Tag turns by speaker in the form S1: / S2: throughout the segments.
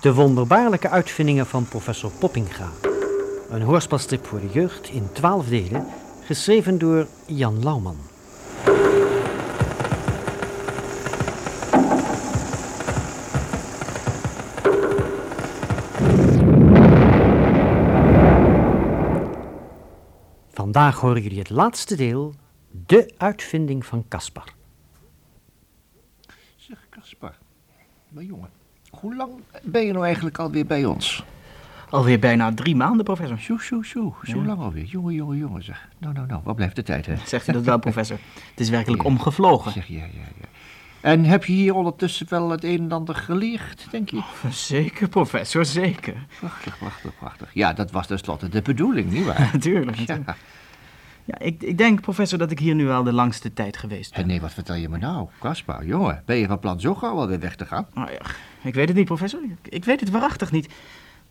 S1: De wonderbaarlijke uitvindingen van professor Poppinga. Een hoorspelstrip voor de jeugd in twaalf delen, geschreven door Jan Lauwman. Vandaag horen jullie het laatste deel, de uitvinding van Caspar.
S2: Zeg, Caspar, maar jongen, hoe lang ben je nou eigenlijk alweer bij ons?
S3: Alweer bijna drie maanden, professor.
S2: Sjoe, sjoe, sjoe, zo
S3: Ja.
S2: lang alweer. Jongen, jongen, jongen, zeg. Nou, nou, nou, wat blijft de tijd, hè?
S3: Zegt u dat wel, professor? Het is werkelijk omgevlogen.
S2: Zeg, ja, ja, ja. En heb je hier ondertussen wel het een en ander geleerd, denk je?
S3: Zeker, professor, zeker.
S2: Prachtig, prachtig, prachtig. Ja, dat was tenslotte de bedoeling, nietwaar?
S3: Natuurlijk.
S2: Ja.
S3: Ja, ik, ik denk, professor, dat ik hier nu al de langste tijd geweest
S2: En
S3: ben.
S2: nee, wat vertel je me nou? Caspar, jongen, ben je van plan zo gauw alweer weg te gaan?
S3: Nou ja, ik weet het niet, professor. Ik, ik weet het waarachtig niet.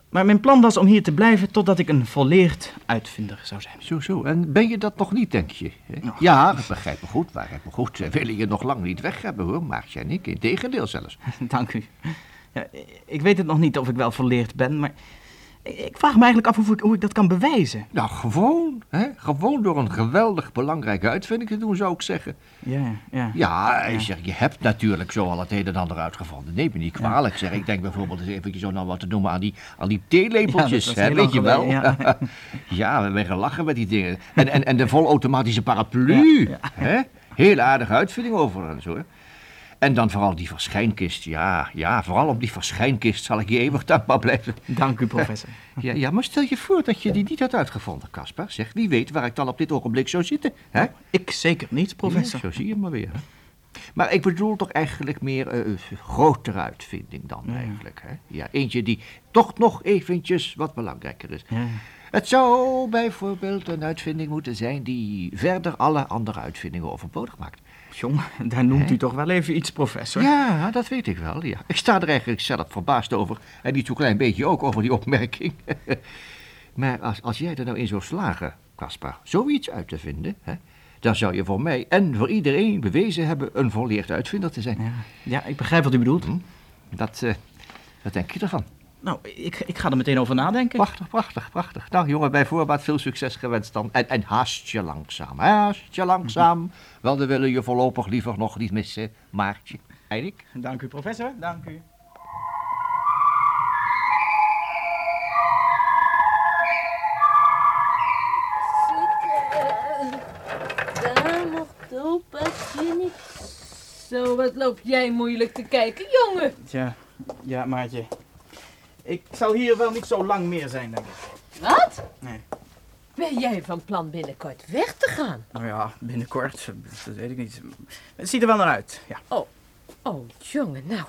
S3: Maar mijn plan was om hier te blijven totdat ik een volleerd uitvinder zou zijn.
S2: Zo, zo. En ben je dat nog niet, denk je? hè?
S3: Ja.
S2: Ja, dat begrijp me goed, begrijp me goed. We willen je nog lang niet weg hebben, hoor, Maartje en ik. Integendeel zelfs.
S3: Dank u. Ja, ik weet het nog niet of ik wel volleerd ben, maar ik vraag me eigenlijk af hoe ik, hoe ik dat kan bewijzen.
S2: Nou, gewoon, hè? Gewoon door een geweldig belangrijke uitvinding te doen, zou ik zeggen.
S3: Ja, ja.
S2: Ja, ik zeg, je hebt natuurlijk zo al het een en ander uitgevonden. Neem me niet kwalijk, zeg. Ik denk bijvoorbeeld eens eventjes zo nou wat te noemen aan die, aan die theelepeltjes,
S3: Ja,
S2: hè, weet je wel? Ja.
S3: ja.
S2: we hebben gelachen met die dingen. En, en, en de volautomatische paraplu, hè? Heel aardige uitvinding overigens, hoor. En dan vooral die verschijnkist, ja, ja, vooral om die verschijnkist zal ik je eeuwig dankbaar blijven.
S3: Dank u, professor.
S2: Ja, ja, maar stel je voor dat je die niet had uitgevonden, Caspar. Zeg, wie weet waar ik dan op dit ogenblik zou zitten, hè?
S3: Ik zeker niet, professor.
S2: Ja, zo zie je maar weer. Hè? Maar ik bedoel toch eigenlijk meer een grotere uitvinding dan
S3: Ja.
S2: eigenlijk. Hè? Ja, eentje die toch nog eventjes wat belangrijker is.
S3: Ja.
S2: Het zou bijvoorbeeld een uitvinding moeten zijn die verder alle andere uitvindingen overbodig maakt.
S3: Jongen, daar noemt u toch wel even iets, professor.
S2: Ja, dat weet ik wel. Ja. Ik sta er eigenlijk zelf verbaasd over. En niet zo'n klein beetje ook over die opmerking. maar als, als jij er nou in zou slagen, Caspar, zoiets uit te vinden... Hè, dan zou je voor mij en voor iedereen bewezen hebben een volleerd uitvinder te zijn.
S3: Ja, ja, ik begrijp wat u bedoelt.
S2: Hm? Dat, eh, wat denk je ervan?
S3: Nou, ik, ik ga er meteen over nadenken.
S2: Prachtig, prachtig, prachtig. Nou jongen, bij voorbaat veel succes gewenst dan. En, en haast je langzaam, haast je langzaam. Wel, we willen je voorlopig liever nog niet missen, Maartje. En ik?
S3: Dank u, professor. Dank u.
S4: Zo, wat loop jij moeilijk te kijken, jongen?
S3: Tja, ja, maatje. Ik zal hier wel niet zo lang meer zijn, denk ik.
S4: Wat?
S3: Nee.
S4: Ben jij van plan binnenkort weg te gaan?
S3: Nou ja, binnenkort, dat weet ik niet. Het ziet er wel naar uit, ja.
S4: Oh, jongen, nou.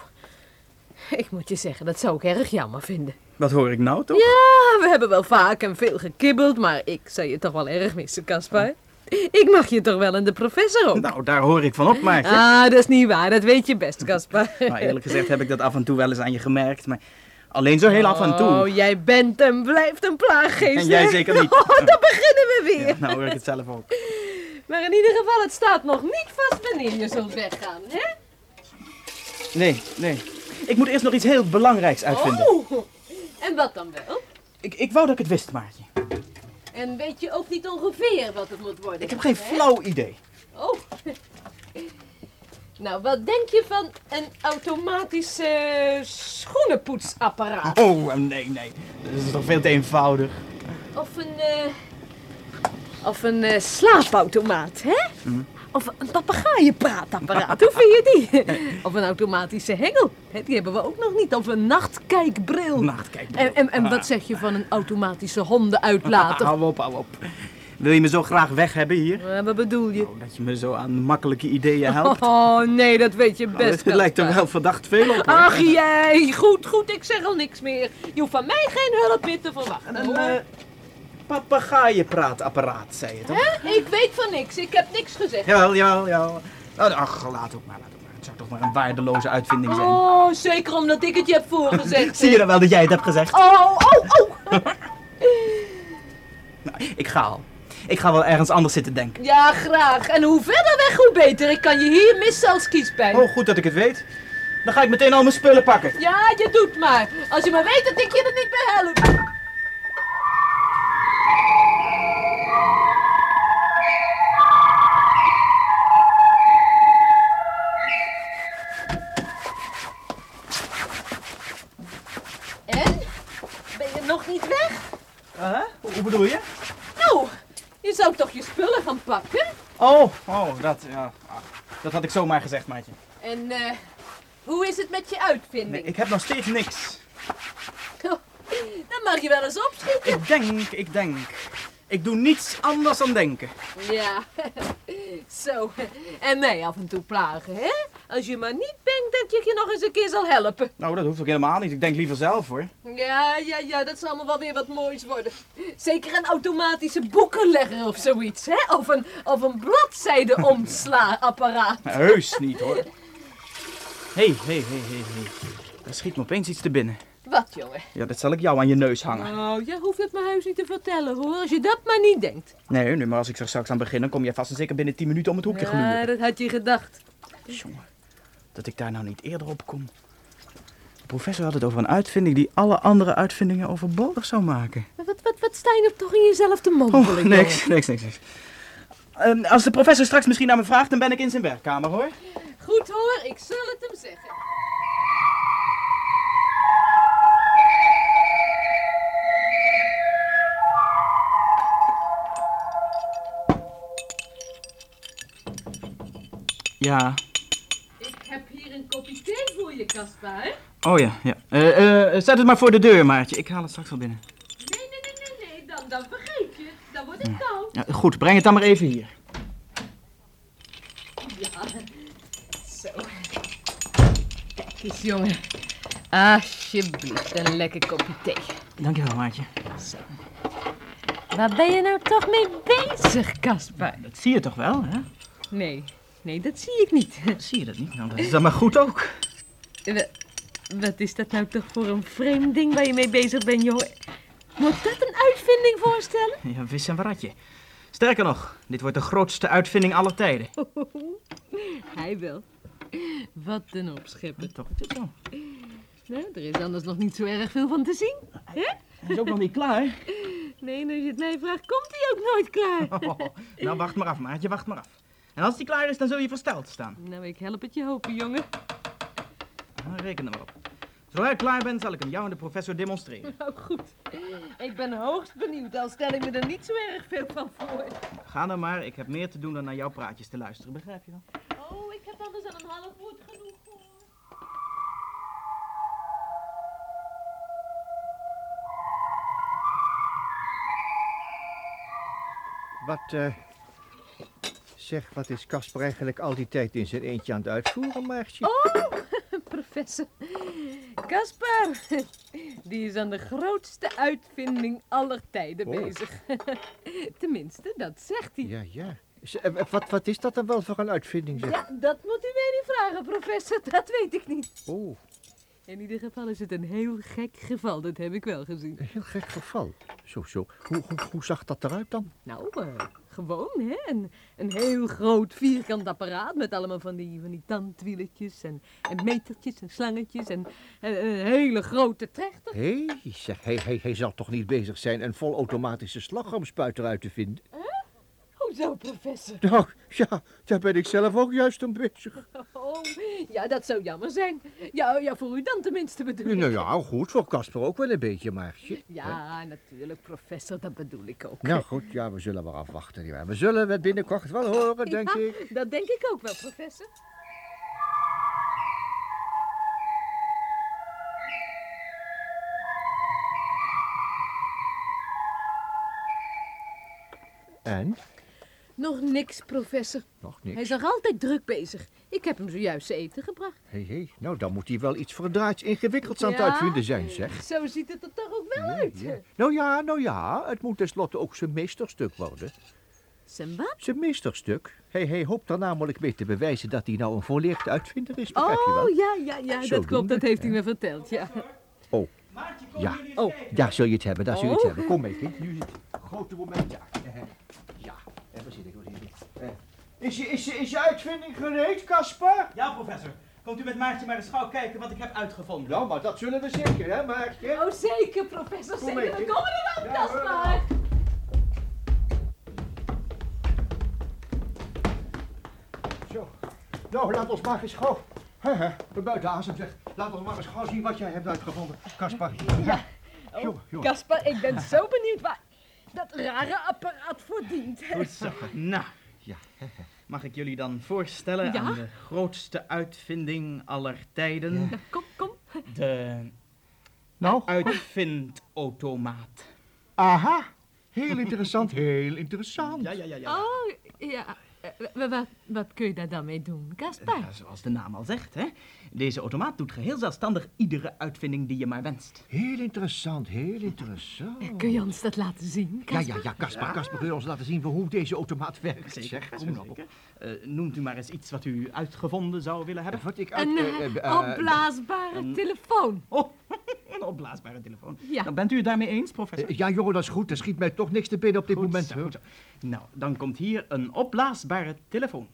S4: Ik moet je zeggen, dat zou ik erg jammer vinden.
S3: Wat hoor ik nou, toch?
S4: Ja, we hebben wel vaak en veel gekibbeld, maar ik zou je toch wel erg missen, Caspar. Ik mag je toch wel en de professor ook?
S3: Nou, daar hoor ik van op, maatje.
S4: Ah, dat is niet waar, dat weet je best, Caspar.
S3: Nou, eerlijk gezegd heb ik dat af en toe wel eens aan je gemerkt, maar alleen zo heel af en toe.
S4: Oh, jij bent en blijft een plaaggeest.
S3: En jij
S4: hè?
S3: zeker niet.
S4: Oh, dan beginnen we weer.
S3: Ja, nou hoor ik het zelf ook.
S4: Maar in ieder geval, het staat nog niet vast wanneer je zult weggaan, hè?
S3: Nee, nee. Ik moet eerst nog iets heel belangrijks uitvinden.
S4: Oh, en wat dan wel?
S3: Ik, ik wou dat ik het wist, Maartje.
S4: En weet je ook niet ongeveer wat het moet worden?
S3: Ik heb geen
S4: hè?
S3: flauw idee.
S4: Oh. Nou, wat denk je van een automatisch eh, schoenenpoetsapparaat?
S3: Oh, nee, nee. Dat is toch veel te eenvoudig.
S4: Of een, eh, of een eh, slaapautomaat, hè? Of een papegaaienpraatapparaat, hoe vind je die? of een automatische hengel, die hebben we ook nog niet. Of een nachtkijkbril.
S3: Nacht, kijk.
S4: En, en, en wat zeg je van een automatische hondenuitlater?
S3: Hou op, hou op. Wil je me zo graag weg hebben hier?
S4: Eh, wat bedoel je?
S3: Oh, dat je me zo aan makkelijke ideeën helpt.
S4: Oh nee, dat weet je best.
S3: Het lijkt er wel verdacht veel op. hoor.
S4: Ach jij, goed, goed, ik zeg al niks meer. Je hoeft van mij geen hulp meer te verwachten.
S3: Een eh papegaaienpraatapparaat, zei je toch?
S4: Hè? Ik weet van niks, ik heb niks gezegd.
S3: Jawel, jawel, jawel. Nou, ach, laat ook maar, laat ook maar. Het zou toch maar een waardeloze uitvinding zijn.
S4: Oh, zeker omdat ik het je heb voorgezegd.
S3: Zie je dan wel dat jij het hebt gezegd?
S4: Oh, oh, oh.
S3: Nou, ik ga al. Ik ga wel ergens anders zitten denken.
S4: Ja, graag. En hoe verder weg, hoe beter. Ik kan je hier missen als kiespijn.
S3: Oh, goed dat ik het weet. Dan ga ik meteen al mijn spullen pakken.
S4: Ja, je doet maar. Als je maar weet dat ik je er niet bij help. Je zou toch je spullen gaan pakken?
S3: Oh, oh, dat, ja. Dat had ik zomaar gezegd, maatje.
S4: En eh, hoe is het met je uitvinding?
S3: Nee, ik heb nog steeds niks.
S4: Dan mag je wel eens opschieten.
S3: Ik denk, ik denk. Ik doe niets anders dan denken.
S4: Ja, zo. En mij af en toe plagen, hè? Als je maar niet denkt dat ik je nog eens een keer zal helpen.
S3: Nou, dat hoeft ook helemaal niet. Ik denk liever zelf, hoor.
S4: Ja, ja, ja, dat zal allemaal wel weer wat moois worden. Zeker een automatische boekenlegger of zoiets, hè? Of een, of een bladzijde-omslaapparaat.
S3: Heus niet, hoor. Hé, hé, hé, hé, hé. Er schiet me opeens iets te binnen.
S4: Wat, jongen?
S3: Ja, dat zal ik jou aan je neus hangen.
S4: Oh, jij hoeft het mijn huis niet te vertellen, hoor. Als je dat maar niet denkt.
S3: Nee, nu, maar als ik er straks aan begin, dan kom je vast en zeker binnen 10 minuten om het hoekje
S4: Ja,
S3: gluren.
S4: dat had je gedacht.
S3: Jongen, dat ik daar nou niet eerder op kom. De professor had het over een uitvinding die alle andere uitvindingen overbodig zou maken.
S4: Maar Wat, wat, wat sta je nou toch in jezelf te mompelen,
S3: Oh, niks, niks, niks, niks. Ehm, als de professor straks misschien naar me vraagt, dan ben ik in zijn werkkamer, hoor.
S4: Goed hoor, ik zal het hem zeggen.
S3: Ja.
S4: Ik heb hier een kopje thee voor je, Caspar.
S3: Oh ja, ja. Eh, eh, zet het maar voor de deur, Maartje. Ik haal het straks wel binnen.
S4: Nee, nee, nee, nee, nee, dan, dan vergeet je. Dan wordt het koud.
S3: Ja, goed, breng het dan maar even hier.
S4: Ja, zo. Kijk eens, jongen. Alsjeblieft, een lekker kopje thee.
S3: Dankjewel, Maartje.
S4: Zo. Waar ben je nou toch mee bezig, Caspar?
S3: Dat zie je toch wel, hè?
S4: Nee, nee, dat zie ik niet.
S3: Zie je dat niet? Nou, dat is dan maar goed ook.
S4: Wa- Wat is dat nou toch voor een vreemd ding waar je mee bezig bent, jongen? Moet dat een uitvinding voorstellen?
S3: Ja, vis en waratje. Sterker nog, dit wordt de grootste uitvinding aller tijden.
S4: Hij wel. Wat een opschepper.
S3: Toch, het is zo.
S4: Nou, er is anders nog niet zo erg veel van te zien.
S3: Hij is ook nog niet klaar.
S4: Nee, als je het mij vraagt, komt hij ook nooit klaar.
S3: Oh, nou, wacht maar af, Maartje, wacht maar af. En als die klaar is, dan zul je versteld staan.
S4: Nou, ik help het je hopen, jongen.
S3: Nou, Reken er maar op. Zodra ik klaar ben, zal ik hem jou en de professor demonstreren.
S4: Nou, goed. Ik ben hoogst benieuwd, al stel ik me er niet zo erg veel van voor.
S3: Ga dan maar, ik heb meer te doen dan naar jouw praatjes te luisteren, begrijp je wel?
S4: Oh, ik heb anders aan een half woord genoeg, hoor.
S2: Wat, eh... Zeg, wat is Casper eigenlijk al die tijd in zijn eentje aan het uitvoeren, Maartje?
S4: Oh, professor. Caspar, die is aan de grootste uitvinding aller tijden
S2: Oh.
S4: bezig. Tenminste, dat zegt hij.
S2: Ja, ja. Eh, Wat, wat is dat dan wel voor een uitvinding, zeg?
S4: Ja, dat moet u mij niet vragen, professor. Dat weet ik niet.
S2: Oh,
S4: In ieder geval is het een heel gek geval. Dat heb ik wel gezien.
S2: een heel gek geval. Zo, zo. Hoe, hoe, hoe zag dat eruit dan?
S4: Nou, eh, gewoon, hè. Een, een heel groot vierkant apparaat met allemaal van die, van die tandwieletjes en, en metertjes en slangetjes en, en een hele grote trechter.
S2: Hé, zeg, hij, hij, hij zal toch niet bezig zijn een volautomatische slagroomspuiter uit te vinden?
S4: Hoezo, professor?
S2: Nou, ja, daar ben ik zelf ook juist aan bezig.
S4: Oh, ja, dat zou jammer zijn. Ja, ja voor u dan tenminste bedoel ik.
S2: Nou ja, goed, voor Casper ook wel een beetje, Maartje.
S4: Ja, natuurlijk, professor, dat bedoel ik ook.
S2: Nou goed, ja, we zullen maar afwachten. We zullen het binnenkort wel horen, denk ik.
S4: Dat denk ik ook wel, professor.
S2: En?
S4: Nog niks, professor.
S2: Nog
S4: Hij
S2: niks.
S4: is nog altijd druk bezig. Ik heb hem zojuist zijn eten gebracht.
S2: Hé, hé, nou dan moet hij wel iets verdraaid ingewikkelds aan het
S4: Ja.
S2: uitvinden zijn, zeg.
S4: Zo ziet het er toch ook wel uit.
S2: Ja. Nou ja, nou ja, het moet tenslotte ook zijn meesterstuk worden.
S4: Zijn wat?
S2: Zijn meesterstuk. Hij, hij hoopt er namelijk mee te bewijzen dat hij nou een volleerd uitvinder is, begrijp je wel?
S4: Oh, ja, ja, ja, dat klopt. Dat heeft hij me verteld, ja.
S2: Oh, ja.
S4: Oh,
S2: Daar zul je het hebben, daar zul je het
S4: Oh.
S2: hebben. Kom mee, kind. Nu is het grote moment daar. Ja, zit ik? Ik? Eh, Is je, is, je, is je uitvinding gereed, Caspar?
S3: Ja, professor. Komt u met Maartje maar eens gauw kijken wat ik heb uitgevonden.
S2: Nou, maar dat zullen we zeker, hè, Maartje?
S4: Oh, zeker, professor,
S2: Kom
S4: zeker.
S2: kind.
S4: komen we dan,
S2: Ja,
S4: Caspar.
S2: Zo. Nou, laat ons maar eens gauw. Hè, we buiten asem zeg. Laat ons maar eens gauw zien wat jij hebt uitgevonden, Caspar. Ja.
S4: Oh. Caspar, ik ben zo benieuwd waar dat rare apparaat voor dient.
S3: Goed zo. Nou,
S2: Ja.
S3: mag ik jullie dan voorstellen
S4: Ja?
S3: aan de grootste uitvinding aller tijden?
S4: Kom, kom.
S3: De
S2: Nou,
S3: uitvindautomaat.
S2: aha. Heel interessant, heel interessant.
S3: Ja, ja, ja, ja.
S4: Oh, ja. Eh, wa- Wat, wat kun je daar dan mee doen, Caspar?
S3: Ja, zoals de naam al zegt, hè. Deze automaat doet geheel zelfstandig iedere uitvinding die je maar wenst.
S2: Heel interessant, heel interessant.
S4: Kun je ons dat laten zien,
S2: Ja,
S4: Caspar?
S2: ja, ja, Caspar, Caspar, kun je ons laten zien hoe deze automaat werkt?
S3: Zeker,
S2: zeg, kom nou op.
S3: Eh, noemt u maar eens iets wat u uitgevonden zou willen hebben.
S2: Wat ik uit...
S4: Een
S2: eh,
S4: eh,
S2: eh, eh,
S4: opblaasbare telefoon.
S3: Oh, een opblaasbare telefoon.
S4: Ja.
S3: Nou, bent u het daarmee eens, professor?
S2: eh, ja, jongen, dat is goed. Er schiet mij toch niks te binnen op dit
S3: Goed
S2: moment.
S3: zo, goed zo. Nou, dan komt hier een opblaasbare telefoon.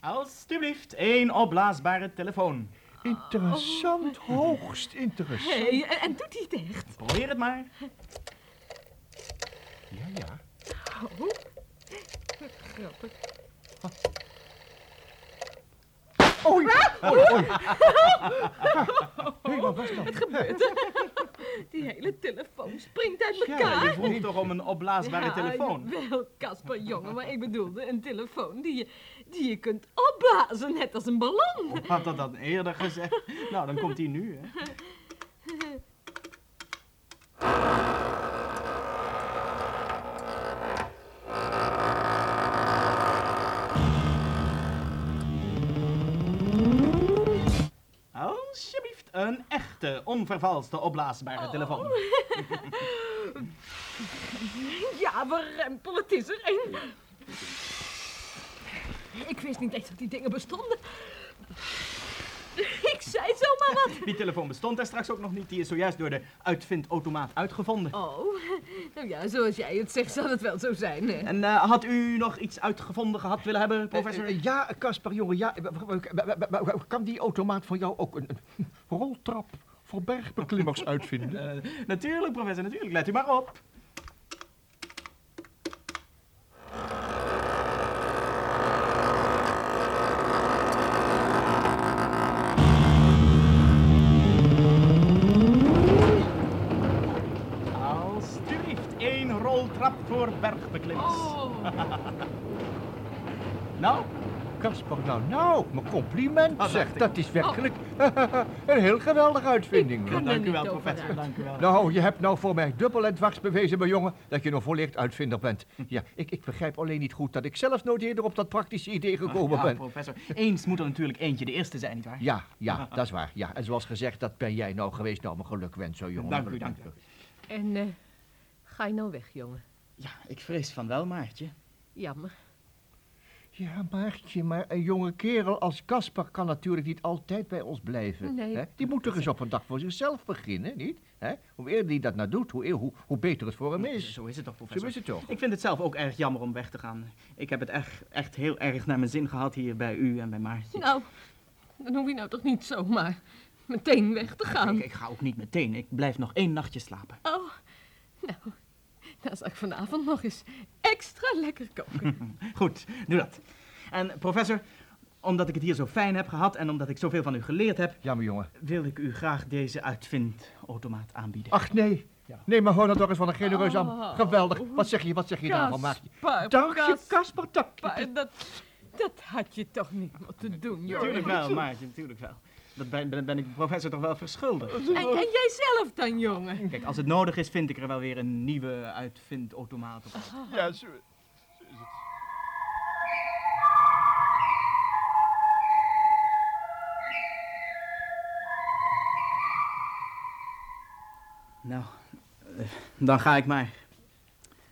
S3: Alsjeblieft, één opblaasbare telefoon.
S2: Interessant, hoogst interessant.
S4: Hé, en, en doet hij het echt?
S3: Probeer het maar.
S2: Ja, ja.
S4: Oh. Grappig.
S2: Oei, oei, oei. Hé, wat was dat?
S4: Die hele telefoon springt uit
S3: Ja,
S4: elkaar.
S3: je vroeg toch om een opblaasbare
S4: Ja,
S3: telefoon?
S4: Wel, Casper, jongen, maar ik bedoelde een telefoon die je, die je kunt opblazen, net als een ballon.
S3: Had dat dan eerder gezegd? Nou, dan komt hij nu, hè. Alsjeblieft, een echte, onvervalste, opblaasbare telefoon.
S4: Ja, warempel, het is er een. Ik wist niet eens dat die dingen bestonden. Ik zei zomaar wat.
S3: Die telefoon bestond er straks ook nog niet. Die is zojuist door de uitvindautomaat uitgevonden.
S4: Oh, nou ja, zoals jij het zegt, zal het wel zo zijn. hè.
S3: En eh, had u nog iets uitgevonden gehad willen hebben, professor?
S2: Eh, eh, ja, Caspar, jongen, ja. eh, Kan die automaat voor jou ook een, een roltrap voor bergbeklimmers uitvinden?
S3: Eh, natuurlijk, professor, natuurlijk. Let u maar op. voor bergbeklimmers.
S4: Oh,
S3: Nou,
S2: Caspar, nou, nou, mijn compliment
S3: Ah,
S2: zeg.
S3: dacht ik.
S2: Dat is werkelijk een heel geweldige uitvinding.
S4: Ik kan-
S3: dank u wel, professor. Dank u wel.
S2: Nou, je hebt nou voor mij dubbel en dwars bewezen, mijn jongen, dat je een volleerd uitvinder bent. Ja, ik, ik begrijp alleen niet goed dat ik zelf nooit eerder op dat praktische idee gekomen
S3: ja,
S2: ben.
S3: professor. Eens moet er natuurlijk eentje de eerste zijn, nietwaar?
S2: Ja, ja, dat is waar. Ja, en zoals gezegd, dat ben jij nou geweest. Nou, mijn geluk wens zo, jongen.
S3: Dank u, dank u.
S4: en eh, ga je nou weg, jongen?
S3: Ja, ik vrees van wel, Maartje.
S4: Jammer.
S2: Ja, Maartje, maar een jonge kerel als Caspar kan natuurlijk niet altijd bij ons blijven.
S4: Nee.
S2: hè? Die moet toch eens op een dag voor zichzelf beginnen, niet? Hè? Hoe eerder hij dat nou doet, hoe, eer- hoe, hoe beter het voor hem is.
S3: Zo is het toch, professor?
S2: Zo is het toch?
S3: Ik vind het zelf ook erg jammer om weg te gaan. Ik heb het echt, echt heel erg naar mijn zin gehad hier bij u en bij Maartje.
S4: Nou, dan hoef je nou toch niet zomaar meteen weg te gaan.
S3: Ik, ik ga ook niet meteen. Ik blijf nog één nachtje slapen.
S4: Oh, nou, dan zal ik vanavond nog eens extra lekker koken.
S3: Goed, doe dat. En professor, omdat ik het hier zo fijn heb gehad en omdat ik zoveel van u geleerd heb,
S2: Ja, mijn jongen.
S3: wil ik u graag deze uitvindautomaat aanbieden.
S2: Ach, nee. Nee, maar hoor nou toch eens van een genereus aan.
S4: Oh.
S2: Geweldig. Wat zeg je, wat zeg je daarvan, Dank je. Dank je.
S4: dat, dat had je toch niet moeten doen, joh.
S3: Natuurlijk wel, Maartje, natuurlijk wel. Dat ben, ben, ben ik de professor toch wel verschuldigd.
S4: En, en jij zelf dan, jongen?
S3: Kijk, als het nodig is, vind ik er wel weer een nieuwe uitvindautomaat op.
S2: Ja, zo.
S3: Nou, eh, dan ga ik maar.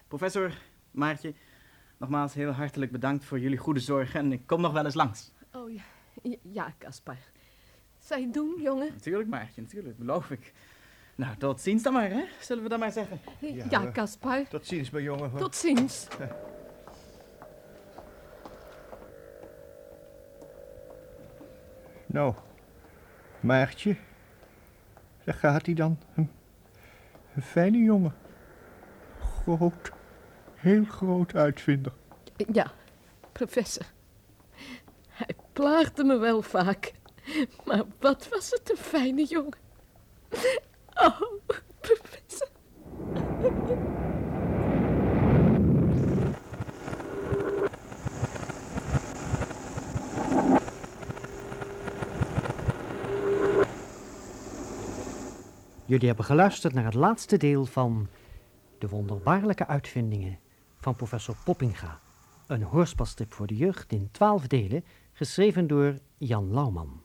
S3: Professor, Maartje, nogmaals heel hartelijk bedankt voor jullie goede zorg en ik kom nog wel eens langs.
S4: Oh ja, ja, ja, Caspar. zij doen, jongen.
S3: Natuurlijk, Maartje, natuurlijk, beloof ik. Nou, tot ziens dan maar, hè? Zullen we dan maar zeggen.
S4: Ja, Caspar.
S2: Tot ziens, mijn jongen.
S4: Tot ziens.
S2: Nou, Maartje. Daar gaat hij dan. Een, een fijne jongen. Groot. Heel groot uitvinder.
S4: Ja, professor. Hij plaagde me wel vaak. Maar wat was het een fijne jongen. Oh, professor.
S1: Jullie hebben geluisterd naar het laatste deel van De wonderbaarlijke uitvindingen van professor Poppinga. Een hoorspelstrip voor de jeugd in twaalf delen, geschreven door Jan Lauwman.